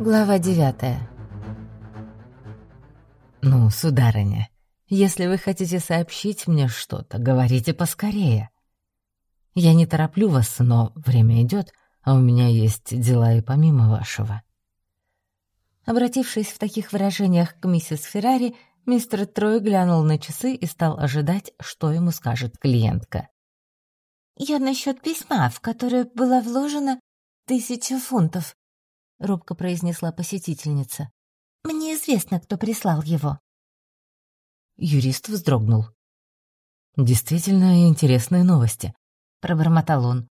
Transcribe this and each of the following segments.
Глава девятая. «Ну, сударыня, если вы хотите сообщить мне что-то, говорите поскорее. Я не тороплю вас, но время идет, а у меня есть дела и помимо вашего». Обратившись в таких выражениях к миссис Феррари, мистер Трой глянул на часы и стал ожидать, что ему скажет клиентка. «Я насчет письма, в которое была вложена тысяча фунтов», — робко произнесла посетительница. «Мне известно, кто прислал его». Юрист вздрогнул. «Действительно интересные новости», — пробормотал он.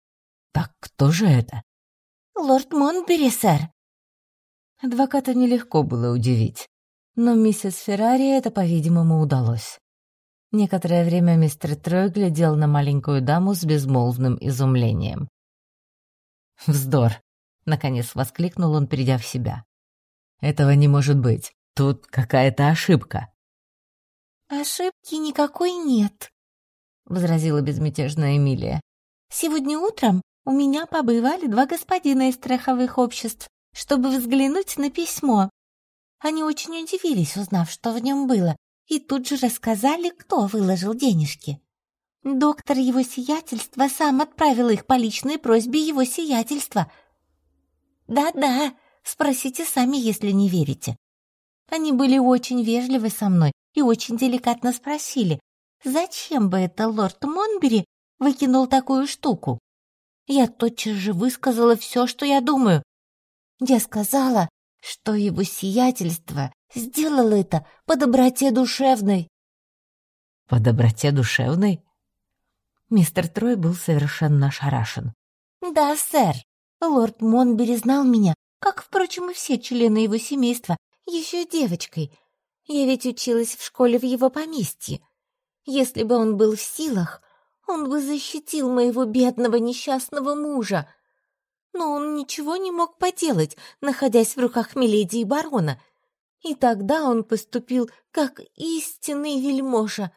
«Так кто же это?» «Лорд Монбери, сэр». Адвоката нелегко было удивить, но миссис Феррари это, по-видимому, удалось. Некоторое время мистер Трой глядел на маленькую даму с безмолвным изумлением. «Вздор!» — наконец воскликнул он, придя в себя. «Этого не может быть. Тут какая-то ошибка». «Ошибки никакой нет», — возразила безмятежная Эмилия. «Сегодня утром у меня побывали два господина из страховых обществ, чтобы взглянуть на письмо. Они очень удивились, узнав, что в нем было, и тут же рассказали, кто выложил денежки. Доктор его сиятельства сам отправил их по личной просьбе его сиятельства. Да-да, спросите сами, если не верите. Они были очень вежливы со мной и очень деликатно спросили, зачем бы это лорд Монбери выкинул такую штуку. Я тотчас же высказала все, что я думаю. Я сказала, что его сиятельство сделало это по доброте душевной. По доброте душевной? Мистер Трой был совершенно ошарашен. «Да, сэр. Лорд Монбери знал меня, как, впрочем, и все члены его семейства, еще девочкой. Я ведь училась в школе в его поместье. Если бы он был в силах, он бы защитил моего бедного несчастного мужа. Но он ничего не мог поделать, находясь в руках Миледи и барона. И тогда он поступил как истинный вельможа.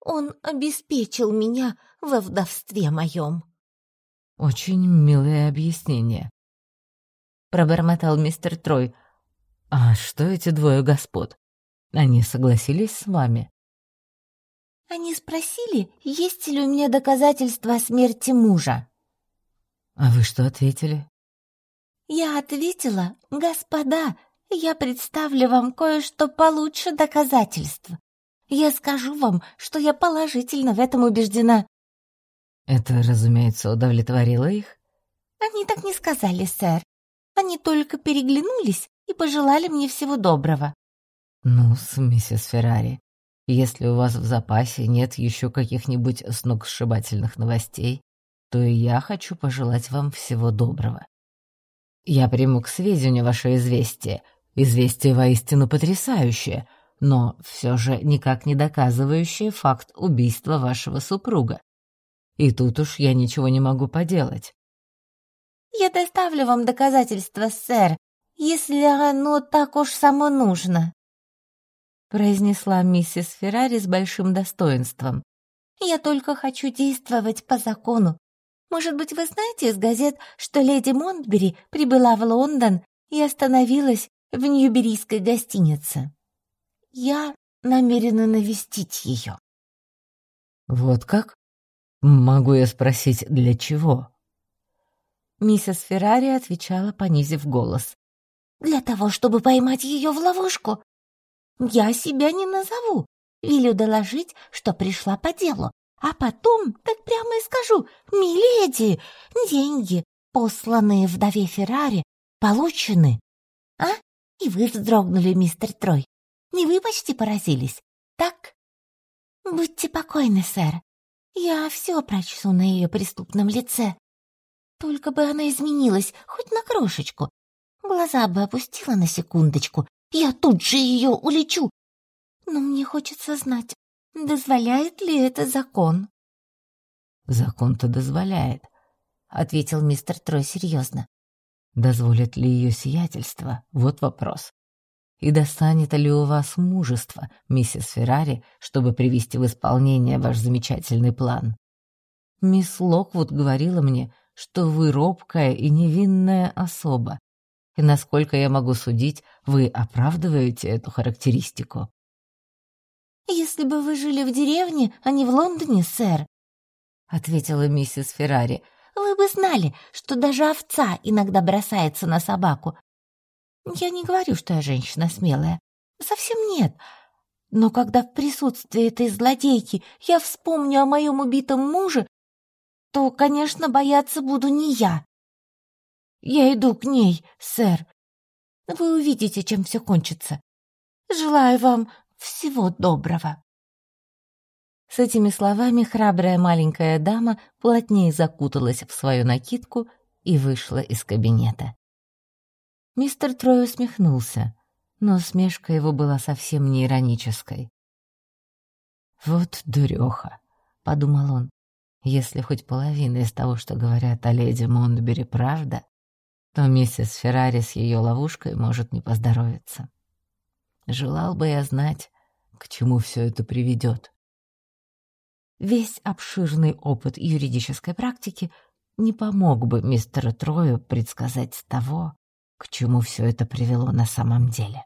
Он обеспечил меня во вдовстве моем». «Очень милое объяснение», — пробормотал мистер Трой. «А что эти двое господ? Они согласились с вами?» «Они спросили, есть ли у меня доказательства о смерти мужа». «А вы что ответили?» «Я ответила, господа, я представлю вам кое-что получше доказательств. Я скажу вам, что я положительно в этом убеждена». «Это, разумеется, удовлетворило их?» «Они так не сказали, сэр. Они только переглянулись и пожелали мне всего доброго». «Ну, с миссис Феррари, если у вас в запасе нет еще каких-нибудь сногсшибательных новостей, то и я хочу пожелать вам всего доброго. Я приму к сведению ваше известие. Известие воистину потрясающее — но все же никак не доказывающее факт убийства вашего супруга. И тут уж я ничего не могу поделать. «Я доставлю вам доказательства, сэр, если оно так уж само нужно», произнесла миссис Феррари с большим достоинством. «Я только хочу действовать по закону. Может быть, вы знаете из газет, что леди Монтбери прибыла в Лондон и остановилась в Ньюберийской гостинице?» Я намерена навестить ее. Вот как? Могу я спросить, для чего? Миссис Феррари отвечала, понизив голос. Для того, чтобы поймать ее в ловушку. Я себя не назову. Велю доложить, что пришла по делу. А потом, так прямо и скажу, «Миледи, деньги, посланные вдове Феррари, получены». А? И вы вздрогнули, мистер Трой. Не вы почти поразились, так? Будьте покойны, сэр. Я все прочту на ее преступном лице. Только бы она изменилась хоть на крошечку. Глаза бы опустила на секундочку. Я тут же ее улечу. Но мне хочется знать, дозволяет ли это закон. Закон-то дозволяет, ответил мистер Трой серьезно. Дозволит ли ее сиятельство? Вот вопрос. И достанет ли у вас мужество, миссис Феррари, чтобы привести в исполнение ваш замечательный план? Мисс Локвуд говорила мне, что вы робкая и невинная особа. И насколько я могу судить, вы оправдываете эту характеристику. «Если бы вы жили в деревне, а не в Лондоне, сэр», — ответила миссис Феррари, — «вы бы знали, что даже овца иногда бросается на собаку. Я не говорю, что я женщина смелая. Совсем нет. Но когда в присутствии этой злодейки я вспомню о моем убитом муже, то, конечно, бояться буду не я. Я иду к ней, сэр. Вы увидите, чем все кончится. Желаю вам всего доброго. С этими словами храбрая маленькая дама плотнее закуталась в свою накидку и вышла из кабинета. Мистер Трой усмехнулся, но усмешка его была совсем не иронической. «Вот дуреха», — подумал он, — «если хоть половина из того, что говорят о леди Монтбери, правда, то миссис Феррари с ее ловушкой может не поздоровиться. Желал бы я знать, к чему все это приведет. Весь обширный опыт юридической практики не помог бы мистеру Трою предсказать того, к чему все это привело на самом деле.